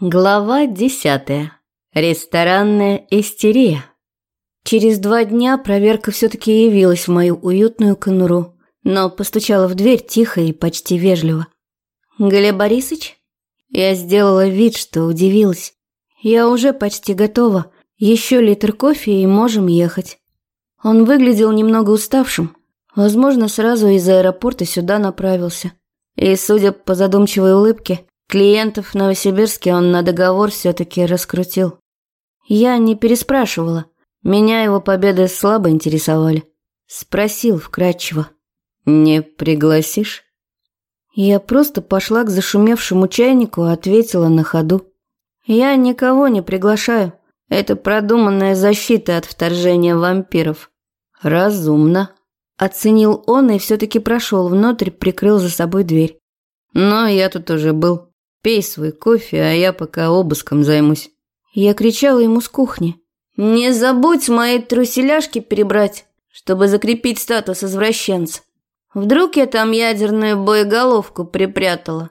Глава десятая. Ресторанная истерия. Через два дня проверка все-таки явилась в мою уютную конуру, но постучала в дверь тихо и почти вежливо. «Глеб Борисович?» Я сделала вид, что удивилась. «Я уже почти готова. Еще литр кофе и можем ехать». Он выглядел немного уставшим. Возможно, сразу из аэропорта сюда направился. И, судя по задумчивой улыбке, Клиентов в Новосибирске он на договор все-таки раскрутил. Я не переспрашивала. Меня его победы слабо интересовали. Спросил вкратчиво. «Не пригласишь?» Я просто пошла к зашумевшему чайнику ответила на ходу. «Я никого не приглашаю. Это продуманная защита от вторжения вампиров». «Разумно», – оценил он и все-таки прошел внутрь, прикрыл за собой дверь. «Но я тут уже был. Пей свой кофе, а я пока обыском займусь». Я кричала ему с кухни. «Не забудь мои труселяшки перебрать, чтобы закрепить статус извращенца. Вдруг я там ядерную боеголовку припрятала».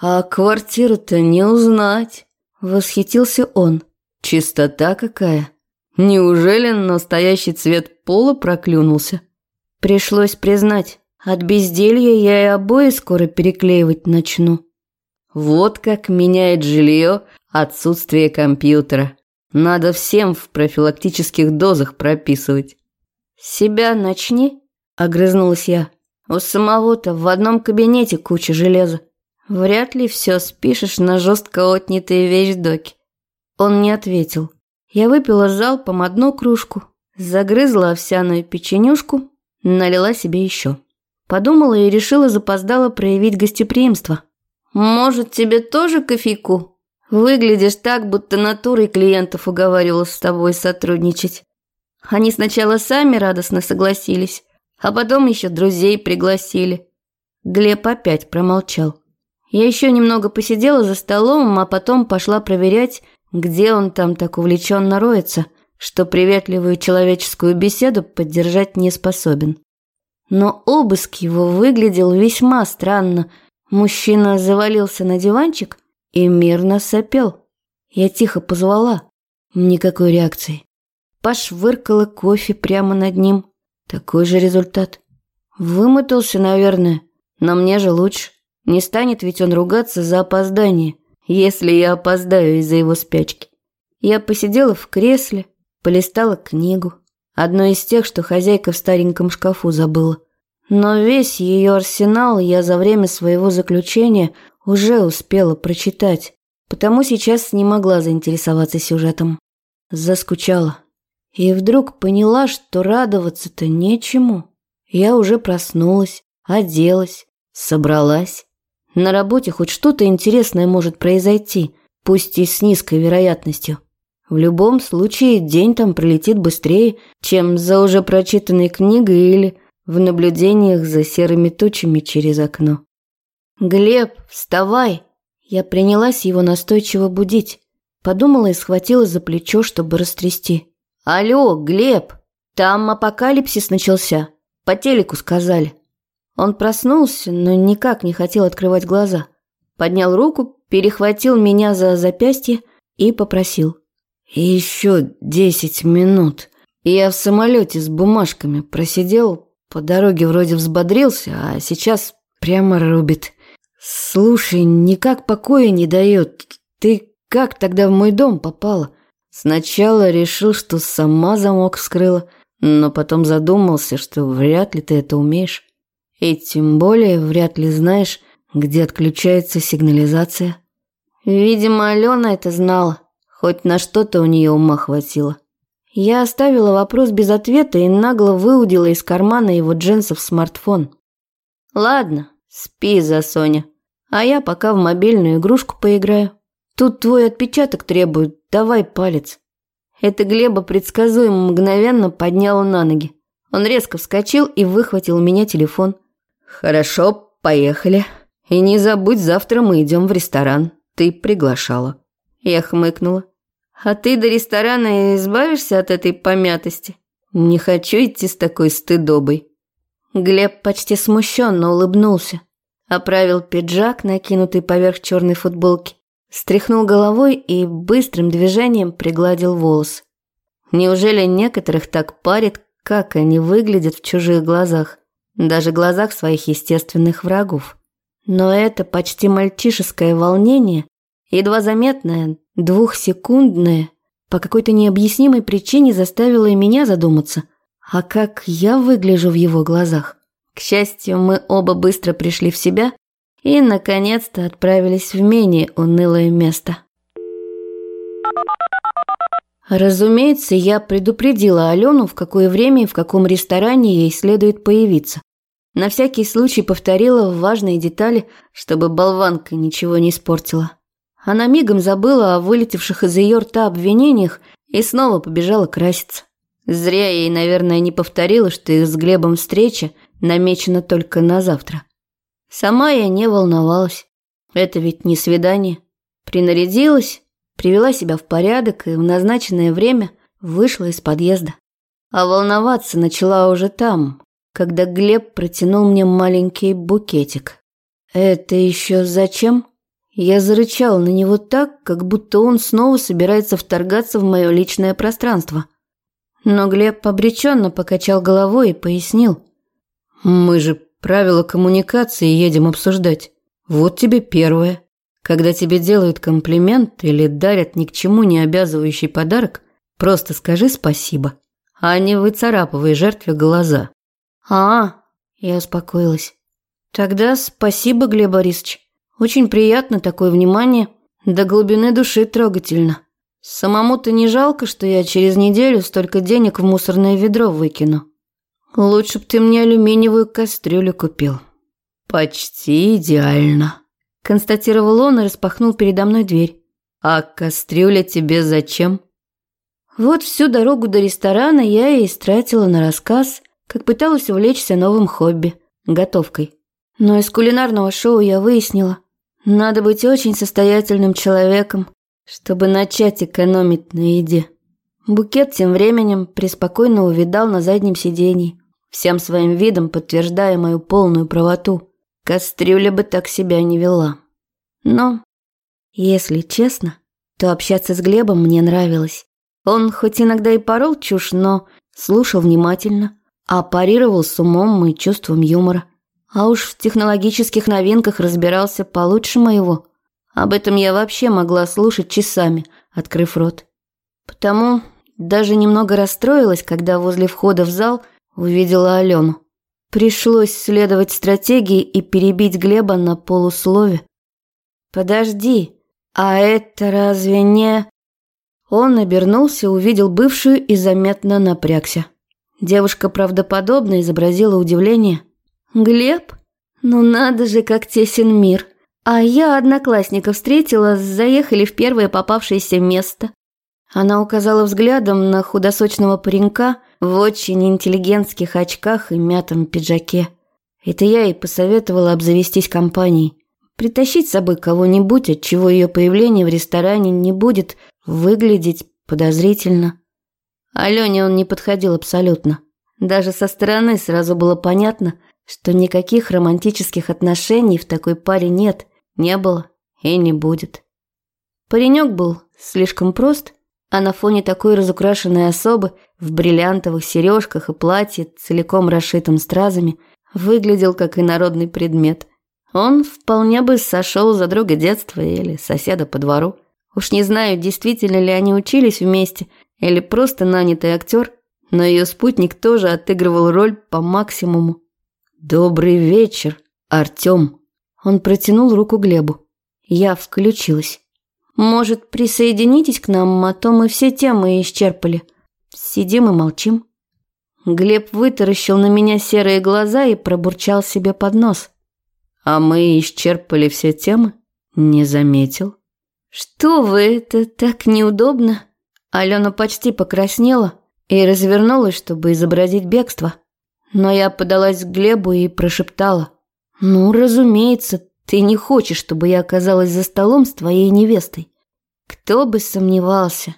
«А квартиру-то не узнать», — восхитился он. «Чистота какая! Неужели настоящий цвет пола проклюнулся?» Пришлось признать, от безделья я и обои скоро переклеивать начну. Вот как меняет жилье отсутствие компьютера. Надо всем в профилактических дозах прописывать. «Себя начни», – огрызнулась я. «У самого-то в одном кабинете куча железа. Вряд ли все спишешь на жестко отнятые вещдоки». Он не ответил. Я выпила залпом одну кружку, загрызла овсяную печенюшку, налила себе еще. Подумала и решила запоздало проявить гостеприимство – «Может, тебе тоже кофейку? Выглядишь так, будто натурой клиентов уговаривал с тобой сотрудничать». Они сначала сами радостно согласились, а потом еще друзей пригласили. Глеб опять промолчал. Я еще немного посидела за столом, а потом пошла проверять, где он там так увлеченно роется, что приветливую человеческую беседу поддержать не способен. Но обыск его выглядел весьма странно – Мужчина завалился на диванчик и мирно сопел. Я тихо позвала. Никакой реакции. Пошвыркала кофе прямо над ним. Такой же результат. Вымотался, наверное, но мне же лучше. Не станет ведь он ругаться за опоздание, если я опоздаю из-за его спячки. Я посидела в кресле, полистала книгу. Одну из тех, что хозяйка в стареньком шкафу забыла. Но весь ее арсенал я за время своего заключения уже успела прочитать, потому сейчас не могла заинтересоваться сюжетом. Заскучала. И вдруг поняла, что радоваться-то нечему. Я уже проснулась, оделась, собралась. На работе хоть что-то интересное может произойти, пусть и с низкой вероятностью. В любом случае день там пролетит быстрее, чем за уже прочитанной книгой или в наблюдениях за серыми тучами через окно. «Глеб, вставай!» Я принялась его настойчиво будить. Подумала и схватила за плечо, чтобы растрясти. «Алло, Глеб! Там апокалипсис начался. По телеку сказали». Он проснулся, но никак не хотел открывать глаза. Поднял руку, перехватил меня за запястье и попросил. «Еще десять минут. Я в самолете с бумажками просидел по дороге вроде взбодрился, а сейчас прямо рубит. Слушай, никак покоя не дает. Ты как тогда в мой дом попала? Сначала решил, что сама замок вскрыла, но потом задумался, что вряд ли ты это умеешь. И тем более вряд ли знаешь, где отключается сигнализация. Видимо, Алена это знала, хоть на что-то у нее ума хватило. Я оставила вопрос без ответа и нагло выудила из кармана его джинсов смартфон. «Ладно, спи за Соня, а я пока в мобильную игрушку поиграю. Тут твой отпечаток требует, давай палец». Это Глеба предсказуемо мгновенно поднял на ноги. Он резко вскочил и выхватил у меня телефон. «Хорошо, поехали. И не забудь, завтра мы идем в ресторан. Ты приглашала». Я хмыкнула. А ты до ресторана избавишься от этой помятости? Не хочу идти с такой стыдобой. Глеб почти смущенно улыбнулся. Оправил пиджак, накинутый поверх черной футболки. Стряхнул головой и быстрым движением пригладил волос. Неужели некоторых так парит, как они выглядят в чужих глазах, даже глазах своих естественных врагов? Но это почти мальчишеское волнение, едва заметное, двухсекундное, по какой-то необъяснимой причине заставило и меня задуматься, а как я выгляжу в его глазах. К счастью, мы оба быстро пришли в себя и, наконец-то, отправились в менее унылое место. Разумеется, я предупредила Алену, в какое время и в каком ресторане ей следует появиться. На всякий случай повторила важные детали, чтобы болванка ничего не испортила. Она мигом забыла о вылетевших из ее рта обвинениях и снова побежала краситься. Зря ей, наверное, не повторила, что их с Глебом встреча намечена только на завтра. Сама я не волновалась. Это ведь не свидание. Принарядилась, привела себя в порядок и в назначенное время вышла из подъезда. А волноваться начала уже там, когда Глеб протянул мне маленький букетик. «Это еще зачем?» Я зарычал на него так, как будто он снова собирается вторгаться в мое личное пространство. Но Глеб обреченно покачал головой и пояснил. «Мы же правила коммуникации едем обсуждать. Вот тебе первое. Когда тебе делают комплимент или дарят ни к чему не обязывающий подарок, просто скажи спасибо, а не выцарапывай жертве глаза. А, я успокоилась. Тогда спасибо, Глеб Борисович. Очень приятно такое внимание, до глубины души трогательно. Самому-то не жалко, что я через неделю столько денег в мусорное ведро выкину. Лучше б ты мне алюминиевую кастрюлю купил. Почти идеально констатировал он и распахнул передо мной дверь. «А кастрюля тебе зачем?» Вот всю дорогу до ресторана я и истратила на рассказ, как пыталась увлечься новым хобби – готовкой. Но из кулинарного шоу я выяснила, надо быть очень состоятельным человеком, чтобы начать экономить на еде. Букет тем временем преспокойно увидал на заднем сиденье, всем своим видом подтверждая мою полную правоту – Кастрюля бы так себя не вела. Но, если честно, то общаться с Глебом мне нравилось. Он хоть иногда и порол чушь, но слушал внимательно, а парировал с умом и чувством юмора. А уж в технологических новинках разбирался получше моего. Об этом я вообще могла слушать часами, открыв рот. Потому даже немного расстроилась, когда возле входа в зал увидела Алену. Пришлось следовать стратегии и перебить Глеба на полуслове. «Подожди, а это разве не...» Он обернулся, увидел бывшую и заметно напрягся. Девушка правдоподобно изобразила удивление. «Глеб? Ну надо же, как тесен мир. А я одноклассника встретила, заехали в первое попавшееся место». Она указала взглядом на худосочного паренька, в очень интеллигентских очках и мятом пиджаке. Это я ей посоветовала обзавестись компанией. Притащить с собой кого-нибудь, от чего ее появление в ресторане не будет выглядеть подозрительно. Алене он не подходил абсолютно. Даже со стороны сразу было понятно, что никаких романтических отношений в такой паре нет, не было и не будет. Паренек был слишком прост – а на фоне такой разукрашенной особы в бриллиантовых сережках и платье, целиком расшитым стразами, выглядел как инородный предмет. Он вполне бы сошел за друга детства или соседа по двору. Уж не знаю, действительно ли они учились вместе или просто нанятый актер, но ее спутник тоже отыгрывал роль по максимуму. «Добрый вечер, Артем!» Он протянул руку Глебу. Я включилась. Может, присоединитесь к нам, а то мы все темы исчерпали. Сидим и молчим. Глеб вытаращил на меня серые глаза и пробурчал себе под нос. А мы исчерпали все темы? Не заметил. Что вы, это так неудобно. Алена почти покраснела и развернулась, чтобы изобразить бегство. Но я подалась к Глебу и прошептала. «Ну, разумеется, ты не хочешь, чтобы я оказалась за столом с твоей невестой. Кто бы сомневался.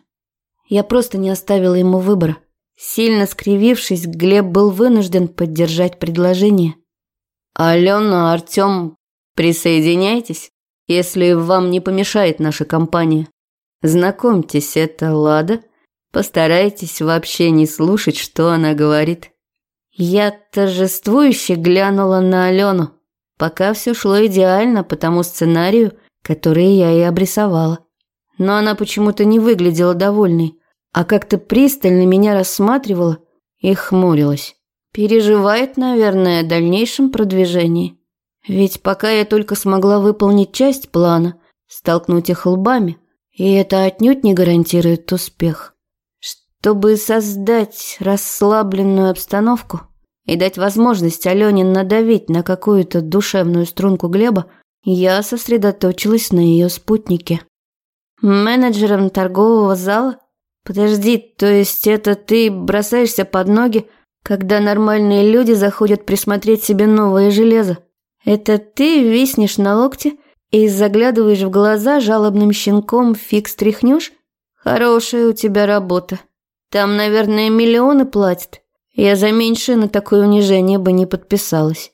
Я просто не оставила ему выбора. Сильно скривившись, Глеб был вынужден поддержать предложение. «Алена, Артем, присоединяйтесь?» если вам не помешает наша компания. Знакомьтесь, это Лада. Постарайтесь вообще не слушать, что она говорит. Я торжествующе глянула на Алену. Пока все шло идеально по тому сценарию, который я и обрисовала. Но она почему-то не выглядела довольной, а как-то пристально меня рассматривала и хмурилась. Переживает, наверное, о дальнейшем продвижении. Ведь пока я только смогла выполнить часть плана, столкнуть их лбами, и это отнюдь не гарантирует успех. Чтобы создать расслабленную обстановку и дать возможность Алене надавить на какую-то душевную струнку Глеба, я сосредоточилась на ее спутнике. Менеджером торгового зала? Подожди, то есть это ты бросаешься под ноги, когда нормальные люди заходят присмотреть себе новое железо? Это ты виснешь на локте и заглядываешь в глаза жалобным щенком фиг стряхнешь? Хорошая у тебя работа. Там, наверное, миллионы платят. Я за меньшее на такое унижение бы не подписалась.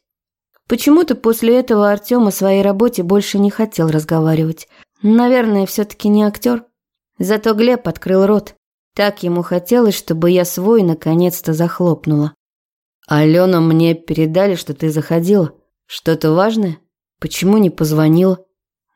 Почему-то после этого Артем о своей работе больше не хотел разговаривать. Наверное, все-таки не актер. Зато Глеб открыл рот. Так ему хотелось, чтобы я свой наконец-то захлопнула. «Алена, мне передали, что ты заходила. Что-то важное? Почему не позвонила?»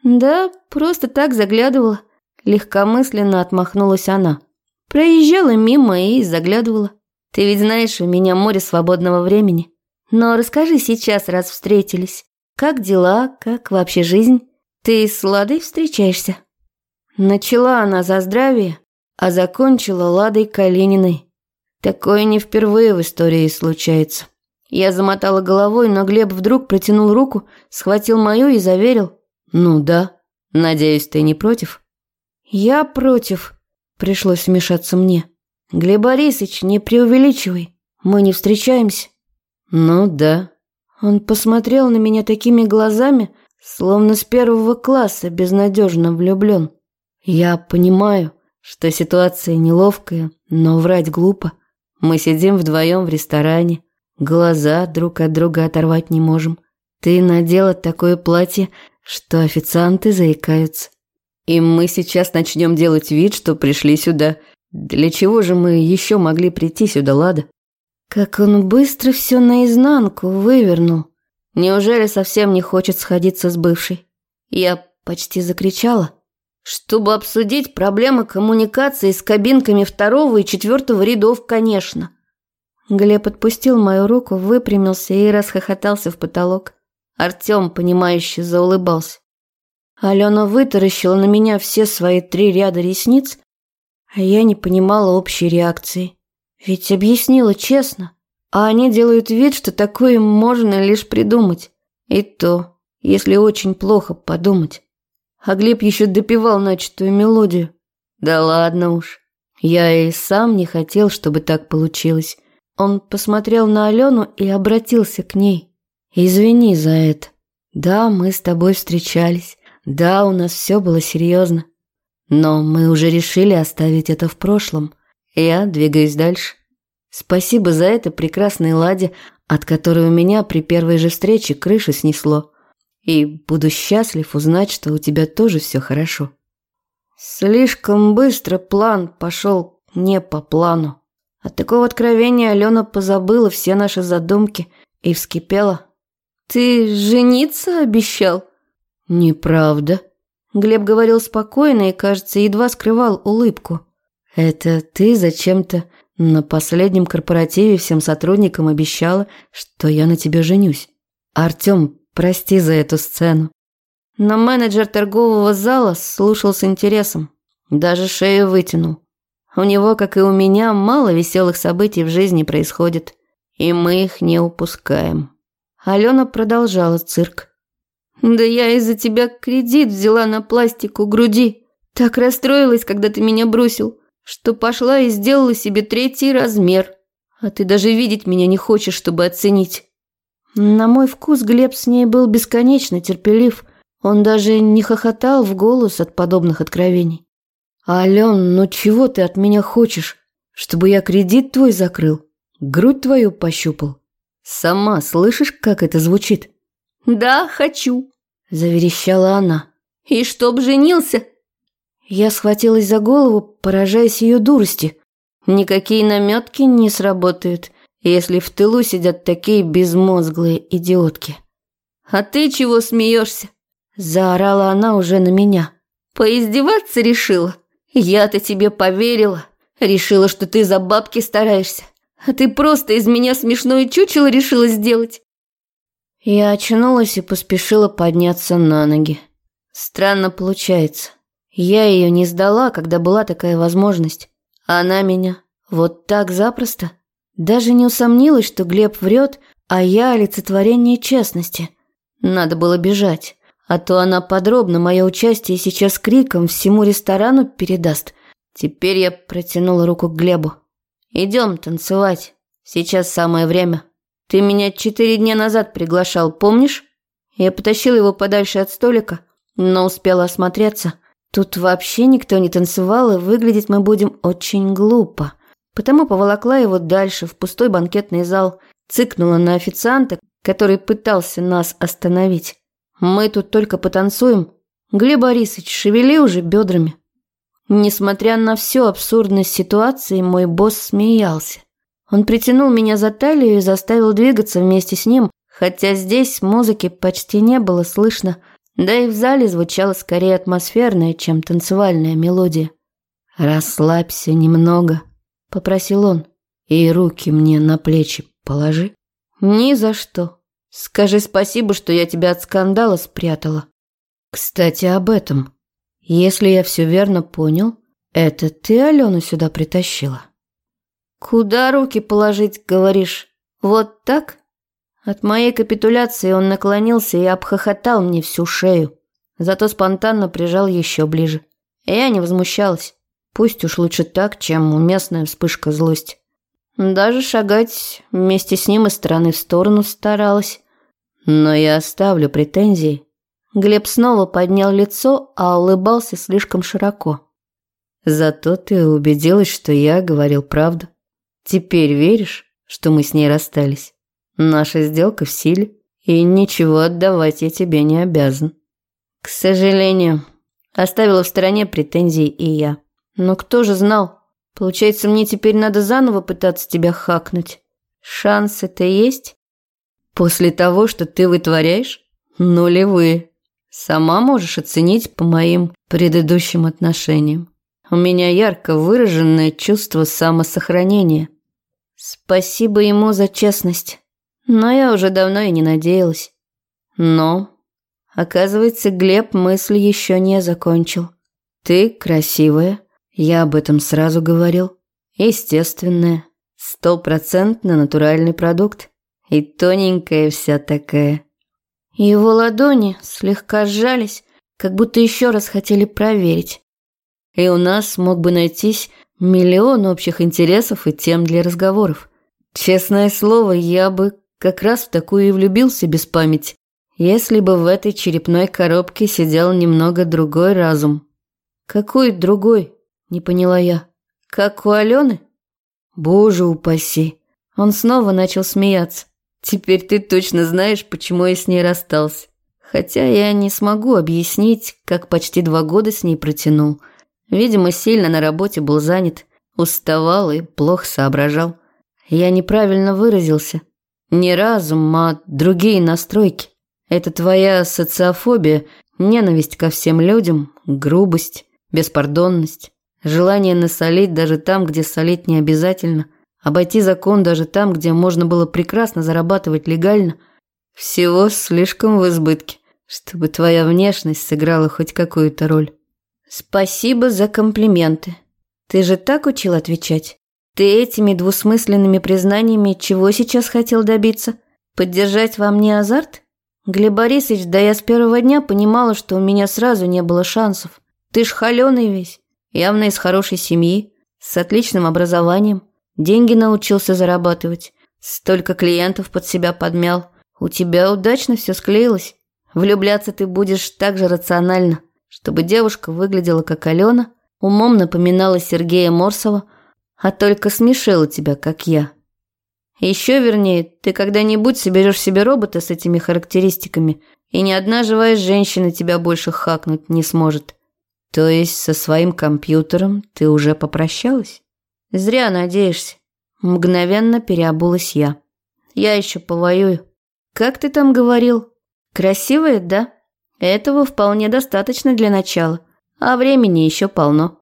«Да, просто так заглядывала». Легкомысленно отмахнулась она. Проезжала мимо и заглядывала. Ты ведь знаешь, у меня море свободного времени. Но расскажи сейчас, раз встретились. Как дела, как вообще жизнь? Ты с Ладой встречаешься?» Начала она за здравие, а закончила Ладой Калининой. Такое не впервые в истории случается. Я замотала головой, но Глеб вдруг протянул руку, схватил мою и заверил. «Ну да. Надеюсь, ты не против?» «Я против», — пришлось вмешаться мне. «Глеб Борисович, не преувеличивай. Мы не встречаемся». «Ну да». Он посмотрел на меня такими глазами, словно с первого класса безнадежно влюблен. «Я понимаю, что ситуация неловкая, но врать глупо. Мы сидим вдвоем в ресторане, глаза друг от друга оторвать не можем. Ты надела такое платье, что официанты заикаются. И мы сейчас начнем делать вид, что пришли сюда. Для чего же мы еще могли прийти сюда, Лада? Как он быстро все наизнанку вывернул. Неужели совсем не хочет сходиться с бывшей? Я почти закричала. Чтобы обсудить проблемы коммуникации с кабинками второго и четвертого рядов, конечно. Глеб отпустил мою руку, выпрямился и расхохотался в потолок. Артем, понимающе заулыбался. Алена вытаращила на меня все свои три ряда ресниц, а я не понимала общей реакции. Ведь объяснила честно, а они делают вид, что такое можно лишь придумать. И то, если очень плохо подумать. А Глеб еще допевал начатую мелодию. Да ладно уж. Я и сам не хотел, чтобы так получилось. Он посмотрел на Алену и обратился к ней. «Извини за это. Да, мы с тобой встречались. Да, у нас все было серьезно. Но мы уже решили оставить это в прошлом. Я двигаюсь дальше. Спасибо за это прекрасной Ладе, от которой у меня при первой же встрече крышу снесло. И буду счастлив узнать, что у тебя тоже все хорошо. Слишком быстро план пошел не по плану. От такого откровения Алена позабыла все наши задумки и вскипела. «Ты жениться обещал?» «Неправда». Глеб говорил спокойно и, кажется, едва скрывал улыбку. «Это ты зачем-то на последнем корпоративе всем сотрудникам обещала, что я на тебе женюсь. Артем, прости за эту сцену». Но менеджер торгового зала слушал с интересом. Даже шею вытянул. У него, как и у меня, мало веселых событий в жизни происходит. И мы их не упускаем. Алена продолжала цирк. Да я из-за тебя кредит взяла на пластику груди. Так расстроилась, когда ты меня бросил, что пошла и сделала себе третий размер. А ты даже видеть меня не хочешь, чтобы оценить. На мой вкус Глеб с ней был бесконечно терпелив. Он даже не хохотал в голос от подобных откровений. «Ален, ну чего ты от меня хочешь? Чтобы я кредит твой закрыл? Грудь твою пощупал? Сама слышишь, как это звучит?» «Да, хочу», – заверещала она. И чтоб женился. Я схватилась за голову, поражаясь ее дурости. Никакие наметки не сработают, если в тылу сидят такие безмозглые идиотки. «А ты чего смеешься?» Заорала она уже на меня. «Поиздеваться решила? Я-то тебе поверила. Решила, что ты за бабки стараешься. А ты просто из меня смешное чучело решила сделать». Я очнулась и поспешила подняться на ноги. Странно получается. Я ее не сдала, когда была такая возможность. А она меня вот так запросто. Даже не усомнилась, что Глеб врет, а я олицетворение честности. Надо было бежать, а то она подробно мое участие сейчас криком всему ресторану передаст. Теперь я протянула руку к Глебу. «Идем танцевать. Сейчас самое время. Ты меня четыре дня назад приглашал, помнишь?» Я потащила его подальше от столика, но успела осмотреться. Тут вообще никто не танцевал, и выглядеть мы будем очень глупо. Потому поволокла его дальше, в пустой банкетный зал, цыкнула на официанта, который пытался нас остановить. «Мы тут только потанцуем. Глеб Борисович, шевели уже бедрами». Несмотря на всю абсурдность ситуации, мой босс смеялся. Он притянул меня за талию и заставил двигаться вместе с ним, хотя здесь музыки почти не было слышно, да и в зале звучала скорее атмосферная, чем танцевальная мелодия. «Расслабься немного», – попросил он, – «и руки мне на плечи положи». «Ни за что. Скажи спасибо, что я тебя от скандала спрятала». «Кстати, об этом. Если я все верно понял, это ты Алену сюда притащила?» «Куда руки положить, говоришь? Вот так?» От моей капитуляции он наклонился и обхохотал мне всю шею. Зато спонтанно прижал еще ближе. Я не возмущалась. Пусть уж лучше так, чем уместная вспышка злости. Даже шагать вместе с ним из стороны в сторону старалась. Но я оставлю претензии. Глеб снова поднял лицо, а улыбался слишком широко. Зато ты убедилась, что я говорил правду. Теперь веришь, что мы с ней расстались? Наша сделка в силе, и ничего отдавать я тебе не обязан. К сожалению, оставила в стороне претензии и я. Но кто же знал? Получается, мне теперь надо заново пытаться тебя хакнуть. Шансы-то есть? После того, что ты вытворяешь? Нулевые. Сама можешь оценить по моим предыдущим отношениям. У меня ярко выраженное чувство самосохранения. Спасибо ему за честность. Но я уже давно и не надеялась. Но, оказывается, Глеб мысль еще не закончил. Ты красивая, я об этом сразу говорил. Естественная, стопроцентно натуральный продукт. И тоненькая вся такая. Его ладони слегка сжались, как будто еще раз хотели проверить и у нас мог бы найтись миллион общих интересов и тем для разговоров. Честное слово, я бы как раз в такую и влюбился без памяти, если бы в этой черепной коробке сидел немного другой разум. Какой другой? Не поняла я. Как у Алены? Боже упаси. Он снова начал смеяться. Теперь ты точно знаешь, почему я с ней расстался. Хотя я не смогу объяснить, как почти два года с ней протянул – Видимо, сильно на работе был занят, уставал и плохо соображал. Я неправильно выразился. Не разум, а другие настройки. Это твоя социофобия, ненависть ко всем людям, грубость, беспардонность, желание насолить даже там, где солить не обязательно, обойти закон даже там, где можно было прекрасно зарабатывать легально. Всего слишком в избытке, чтобы твоя внешность сыграла хоть какую-то роль. Спасибо за комплименты. Ты же так учил отвечать? Ты этими двусмысленными признаниями чего сейчас хотел добиться? Поддержать во мне азарт? Глеб Борисович, да я с первого дня понимала, что у меня сразу не было шансов. Ты ж холёный весь, явно из хорошей семьи, с отличным образованием. Деньги научился зарабатывать. Столько клиентов под себя подмял. У тебя удачно все склеилось. Влюбляться ты будешь так же рационально чтобы девушка выглядела как Алена, умом напоминала Сергея Морсова, а только смешила тебя, как я. Еще вернее, ты когда-нибудь соберешь себе робота с этими характеристиками и ни одна живая женщина тебя больше хакнуть не сможет. То есть со своим компьютером ты уже попрощалась? Зря надеешься. Мгновенно переобулась я. Я еще повоюю. Как ты там говорил? Красивая, да? Этого вполне достаточно для начала, а времени еще полно.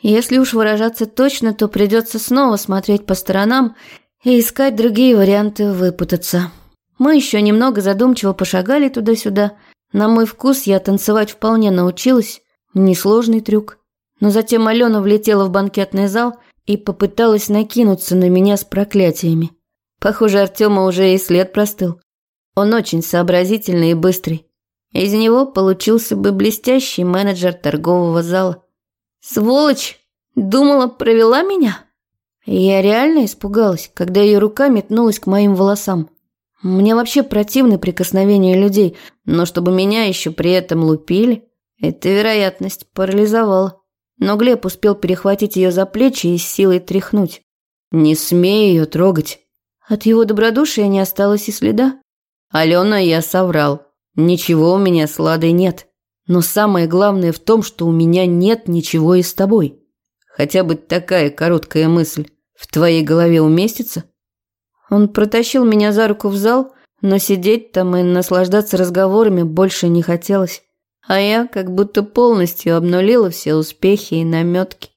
Если уж выражаться точно, то придется снова смотреть по сторонам и искать другие варианты выпутаться. Мы еще немного задумчиво пошагали туда-сюда. На мой вкус я танцевать вполне научилась, несложный трюк. Но затем Алена влетела в банкетный зал и попыталась накинуться на меня с проклятиями. Похоже, Артема уже и след простыл. Он очень сообразительный и быстрый. Из него получился бы блестящий менеджер торгового зала. «Сволочь! Думала, провела меня?» Я реально испугалась, когда ее рука метнулась к моим волосам. Мне вообще противны прикосновения людей, но чтобы меня еще при этом лупили, эта вероятность парализовала. Но Глеб успел перехватить ее за плечи и с силой тряхнуть. «Не смей ее трогать!» От его добродушия не осталось и следа. «Алена, я соврал. Ничего у меня с Ладой нет. Но самое главное в том, что у меня нет ничего и с тобой. Хотя бы такая короткая мысль в твоей голове уместится?» Он протащил меня за руку в зал, но сидеть там и наслаждаться разговорами больше не хотелось. А я как будто полностью обнулила все успехи и наметки.